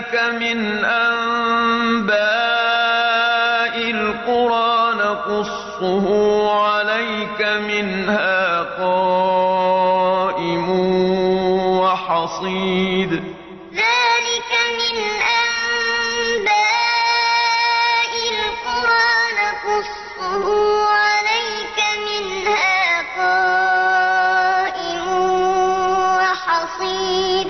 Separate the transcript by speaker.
Speaker 1: ذلك من أنباء القرى نقصه عليك منها قائم وحصيد ذلك من أنباء القرى نقصه عليك منها قائم وحصيد